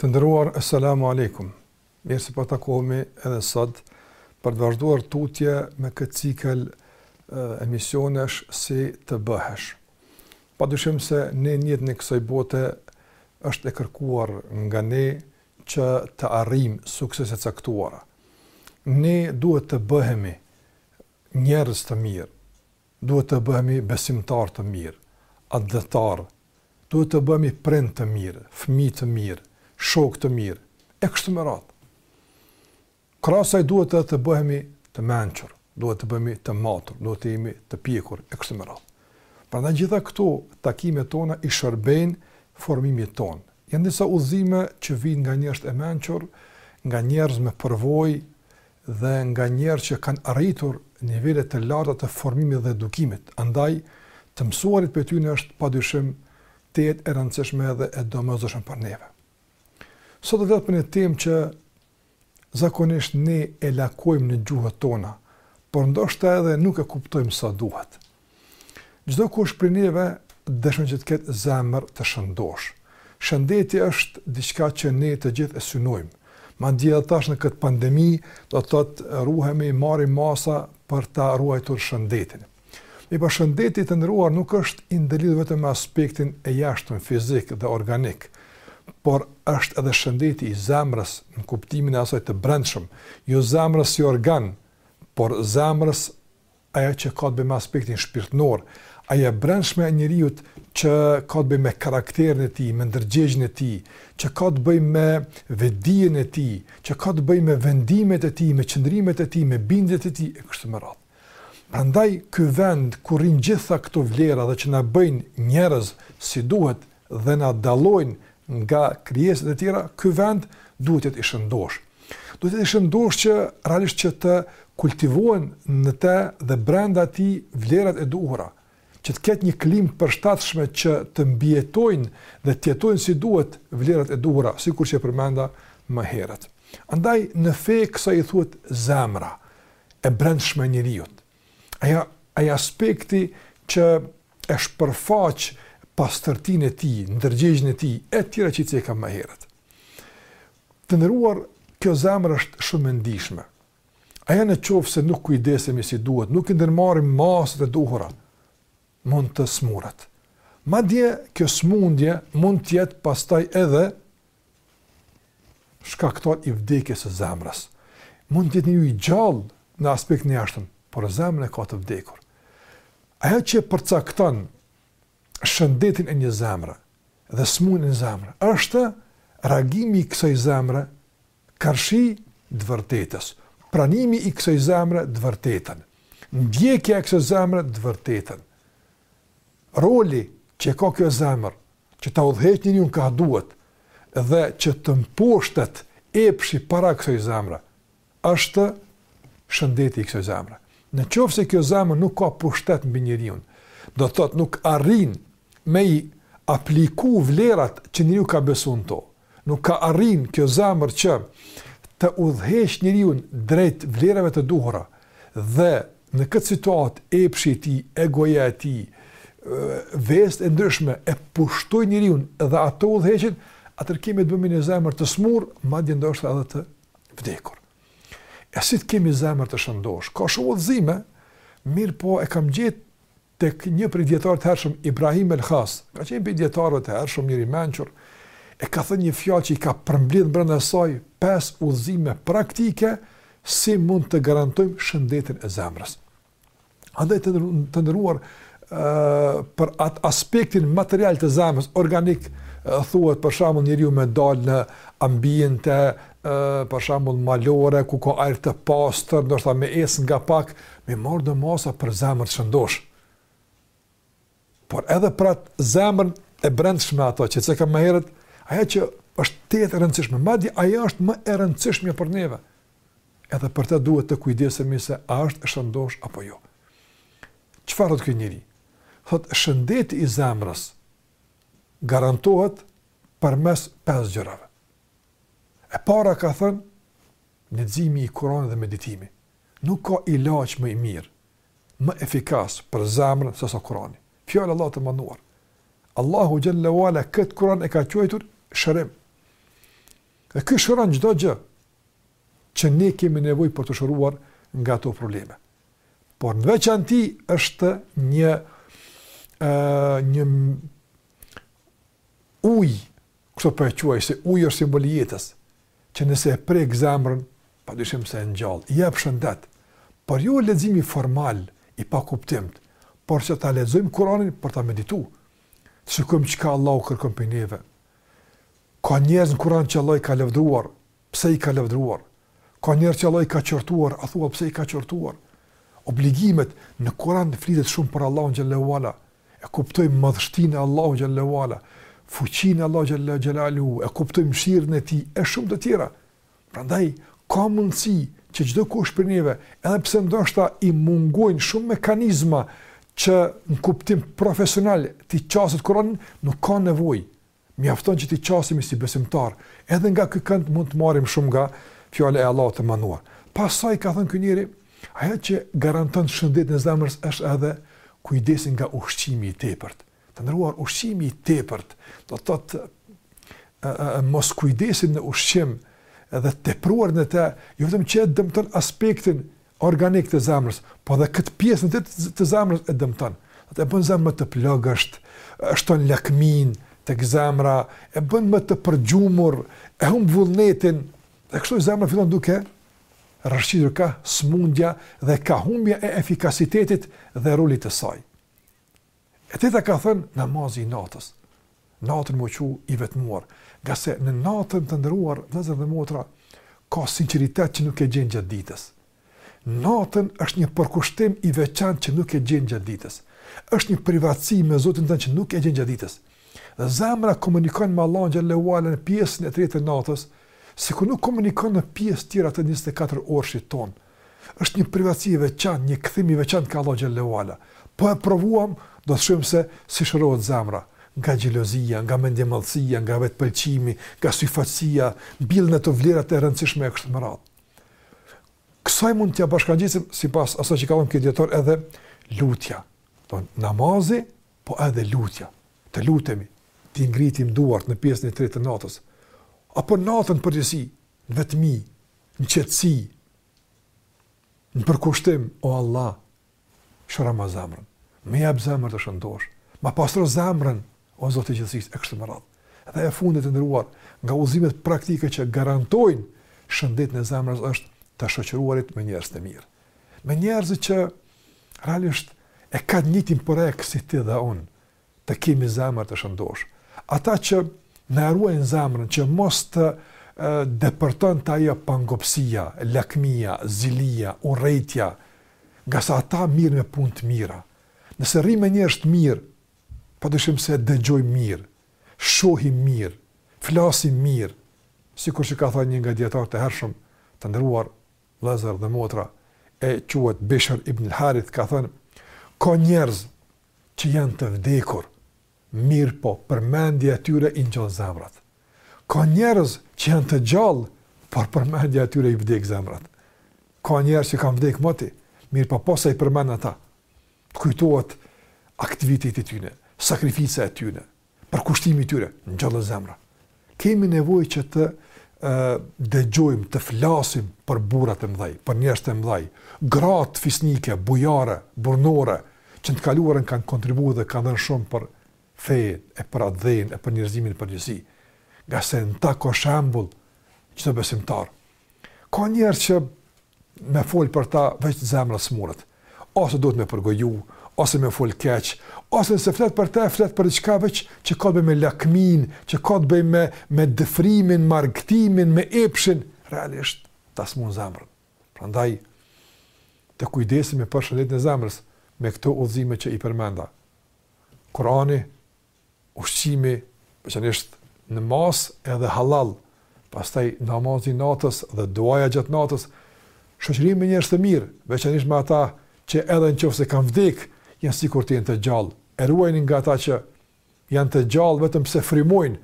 Të nderuar, Esselamu Alejkum. Mirë se po takohemi edhe sot për të vazhduar tutje me këtë cikël emisionesh si të bëhesh. Pa dyshim se në jetën e kësaj bote është e kërkuar nga ne që të arrijmë suksese të caktuara. Ne duhet të bëhemi njerëz të mirë, Duhet të bëhemi besimtarë të mirë, atdhetarë, duhet të bëhemi prindër të mirë, fëmijë të mirë, shokë të mirë, e kështu me radhë. Krahas kësaj duhet edhe të bëhemi të mençur, duhet të bëhemi të matur, duhet të jemi të pjekur, e kështu me radhë. Prandaj gjitha këto takime tona i shërbejnë formimit tonë. Janë disa udhëzime që vijnë nga njerëz të mençur, nga njerëz me përvojë, dhe nga njerëz që kanë arritur nivele të larta të formimit dhe edukimit, andaj të mësuarit prej tyre është padyshim tejet e rëndësishme edhe e domosdoshme për neve. Sot do të flas për një temë që zakonisht ne e lakojmë në gjuhët tona, por ndoshta edhe nuk e kuptojmë sa duhet. Çdo kush prej neve dëshon që të ketë zemër të shëndoshë. Shëndeti është diçka që ne të gjithë e synojmë. Madje edhe tash në këtë pandemi, do të thotë ruhemi, marrim masa për ta ruajtur shëndetin. Mirëpo shëndeti, të nderuar, nuk është i ndërlidhun vetëm me aspektin e jashtëm fizik dhe organik, por është edhe shëndeti i zemrës në kuptimin e asaj të brendshëm, jo zemrës si organ, por zemrës ajo që ka të bëjë me aspektin shpirtënor, ajo e brendshme e njeriut që ka të bëjë me karakterin e tij, me ndërgjegjen e tij, që ka të bëjë me vetëdijen e tij, që ka të bëjë me vendimet e tij, me qëndrimet e tij, me bindjet e tij e kështu me radhë. Prandaj ky vend ku rrinë gjitha këto vlera dhe që na bëjnë njerëz si duhet, dhe na dallojnë nga krijesat e tjera, ky vend duhet të jetë i shëndoshë. Duhet të jetë i shëndoshë që realisht që të kultivohen në të dhe brenda tij vlerat e duhura, që të ketë një klimë të përshtatshme që të mbijetojnë dhe të jetojnë si duhet vlerat e duhura, sikur që e përmenda më herët. Andaj në fe kësaj i thuhet zemra e brendshme e njeriut. Ajo, ai aspekti që e shpërfaq pastërtinë e tij, ndërgjegjen e tij, e tjera që i cekëm më herët. Të nderuar, kjo zemër është shumë e ndjeshme. Ajo në qoftë se nuk kujdesemi si duhet, nuk i ndërmarrim masat e duhura, mund të smuret. Madje, kjo smundje mund të jetë pastaj edhe shkaktar i vdekjes së zemrës. Mund të jetë njeri i gjallë në aspektin e jashtëm, por zemrën e ka të vdekur. Ajo që e përcakton shëndetin e një zemre dhe smurjen e një zemre, është reagimi i kësaj zemre karshi të vërtetës, pranimi i kësaj zemre të vërtetën, ndjekja e kësaj zemre të vërtetën. Roli që ka kjo zemër, që ta udhëheqë njeriun kah duhet, dhe që të mposhtet epshi para kësoj zemre, është shëndeti i kësoj zemre. Në qoftë se kjo zemër nuk ka pushtet mbi njeriun, do të thotë nuk arrin me i apliku vlerat që njeriu ka besu në to, Nuk arrin kjo zemër që të udhëheqë njeriun drejt vlerave të duhura dhe në këtë situatë epshi i tij, egoja e tij, vesët e ndryshme e pushtojnë njeriun dhe ato udhëheqin, atëherë kemi të bëjmë me një zemër të smurë, madje ndoshta edhe të vdekur. E si të kemi zemër të shëndoshë? Ka shumë udhëzime, mirëpo e kam gjetë tek një prej dijetarëve të hershëm Ibrahim el-Khas, ka qenë prej dijetarëve të hershëm, njeri i mençur, e ka thënë një fjalë që i ka përmbledh brenda saj pesë udhëzime praktike si mund të garantojmë shëndetin e zemrës. Andaj të nderuar për atë aspektin material të zemrës organik thuhet për shembull njeriu me dal në ambiente për shembull malore ku ka ajër të pastër, ndoshta me ec nga pak Me i marr do masa për zemër të shëndosh. Por edhe për atë zemrën e brendshme atë që cekëm më herët, ajo që është tejet e rëndësishme, madje ajo është më e rëndësishmja për neve. Edhe për të duhet të kujdesemi se a është e shëndosh apo jo. Çfarë thotë ky njeri? Thot shëndeti i zemrës garantohet përmes pesë gjërave. E para ka thënë leximi i Kuranit dhe meditimi. Nuk ka ilaç më të mirë, më efikas për zemrën sesa Kurani. Fjala e Allahut të madhëruar. Allahu xhelle ve ala kët Kur'an e ka quajtur shërim. Dhe ky shëron çdo gjë që ne kemi nevojë për t'u shëruar nga ato probleme. Por në veçanti është një ë një uj, kështu po e quaj se uji është simbol i jetës, që nëse e prek zemrën, Padyshim se e ngjall. I jep shëndet. Por jo leximi formal i pakuptimtë, por që ta lexojmë Kur'anin për ta meditu. Të shikojmë çka Allahu kërkon prej neve. Ka njerëz në Kur'an që Allahu i ka lavdëruar, pse i ka lavdëruar? Ka njerëz që Allahu i ka qortuar, a thua pse i ka qortuar? Obligimet në Kur'an flitet shumë për Allahun xhelle ue ala. E kuptojmë madhështinë e Allahut xhelle ue ala, fuqinë e Allahut xhelle ue ala, e kuptojmë mëshirën e tij e shumë të tjera. Prandaj ka mundësi që çdokush prej neve, edhe pse ndoshta i mungojnë shumë mekanizma që në kuptim profesional t'i qaset Kur'anit, nuk ka nevojë. Mjafton që t'i qasemi si besimtar. Edhe nga ky kënd mund të marrim shumë nga fjala e Allahut të madhëruar. Pastaj ka thënë ky njeri, ajo që garanton shëndetin e zemrës është edhe kujdesi nga ushqimi i tepërt. Të nderuar, ushqimi i tepërt, do të thotë moskujdesi në ushqim dhe të tepruarit në të, jo vetëm që e dëmton aspektin organik të zemrës, po edhe këtë pjesën të, të zemrës e dëmton. Atë e bën zemrën më të plogësht, shton lakminë tek zemra, e bën më të përgjumur, e humb vullnetin. Dhe kështu zemra fillon duke rrëshqitur ka smundja dhe ka humbja e efikasitetit dhe rolit të saj. E teta ka thënë namazi i natës. Natën me u çu i vetmuar, ngase në natën të nderuar, vëllezër dhe motra, ka sinqeritet që nuk e gjen gjatë ditës. Natën është një përkushtim i veçantë që nuk e gjen gjatë ditës. është një privatësi me Zotin tënd që nuk e gjen gjatë ditës. Dhe zemra komunikon me Allahun xhelle ue ala në pjesën e tretë të natës, sikur nuk komunikon në pjesë tjera të 24 orëshit tonë. Është një privatësi e veçantë, një kthim i veçantë ka Allahu xhelle ue ala. Po e provuam, do të shohim se si shërohet zemra, nga xhelozia, nga mendjemadhësia, nga vetëpëlqimi, nga syefaqësia, mbillen ato vlera të rëndësishme e kështu me radhë. Kësaj mund t'ia bashkëngjisim sipas asaj që ka thënë ky dijetar edhe lutja. Domethënë namazi, po edhe lutja. Të lutemi, t'i ngritim duart në pjesën e tretë të natës apo natën në përgjithësi, në vetmi, në qetësi, në përkushtim, o Allah, shëroma zemrën, më jep zemrë të shëndosh, ma pastro zemrën, o Zot i gjithësisë, e kështu me radhë. Dhe e fundit të nderuar, nga udhëzimet praktike që garantojnë shëndetin e zemrës është të shoqëruarit me njerëz të mirë. Me njerëz që realisht e kanë njëjtin projekt si ti dhe unë, të kemi zemër të shëndoshë. Ata që na e ruajnë zemrën që mos të depërton te ajo pangopësia, lakmia, zilia, urrejtja, ngase ata merren me punë të mira. Nëse rrimë me njerëz është mirë, pa dyshim se dëgjojmë mirë, shohim mirë, flasim mirë, sikur që ka thanë një nga dijetarët e hershëm, të nderuar vëllezër dhe motra, i quajtur Bishr ibn Harith, ka thënë, ka njerëz që janë të vdekur, mirëpo përmendja e tyre i ngjall zemrat. Ka njerëz që janë të gjallë, por përmendja e tyre i vdek zemrat. Ka njerëz që kanë vdek moti, mirëpo posa i përmend ata, të kujtohet aktiviteti i tyne, sakrifica e tyne, përkushtimi i tyre ngjallet zemra. Kemi nevojë që të dëgjojmë, të flasim për burrat e mdhaj, për njerëzit e mdhaj, gratë fisnike, bujare, burnore, që në të kaluarën kanë kontribu dhe kanë dhënë shumë për fejën, e për atdheun, e për njerëzimin në përgjithësi. Ngase në ta ka shembull çdo besimtar. Ka njerëz që me fol për ta veç zemra smuret. Ose duhet me përgoju, ose me fol keq, ose nëse flet për të, flet për diçka veç që ka të bëjë me lakminë, që ka të bëjë me me dëfrimin, me argëtimin, me epshin, realisht ta smur zemrën. Prandaj të kujdesemi për shëndetin e zemrës me këto udhëzime që i përmenda. Kurani ushqimi, veçanisht në masë edhe hallall, pastaj namazi i natës dhe duaja gjatë natës, shoqërimi me njerëz të mirë, veçanisht me ata që edhe në qoftë se kanë vdekë, janë sikur të jenë të gjallë, e ruajuni nga ata që janë të gjallë vetëm se frymojnë,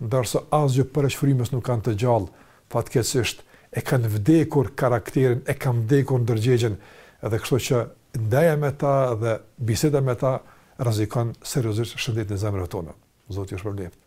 ndërsa asgjë përveç frymës nuk kanë të gjallë, Fatkeqësisht e kanë vdekur karakterin, e kanë vdekur ndërgjegjen edhe kështu që ndeja me ta dhe biseda me ta rrezikon seriozisht shëndetin e zemrave tona. Zoti ju shpërbleftë.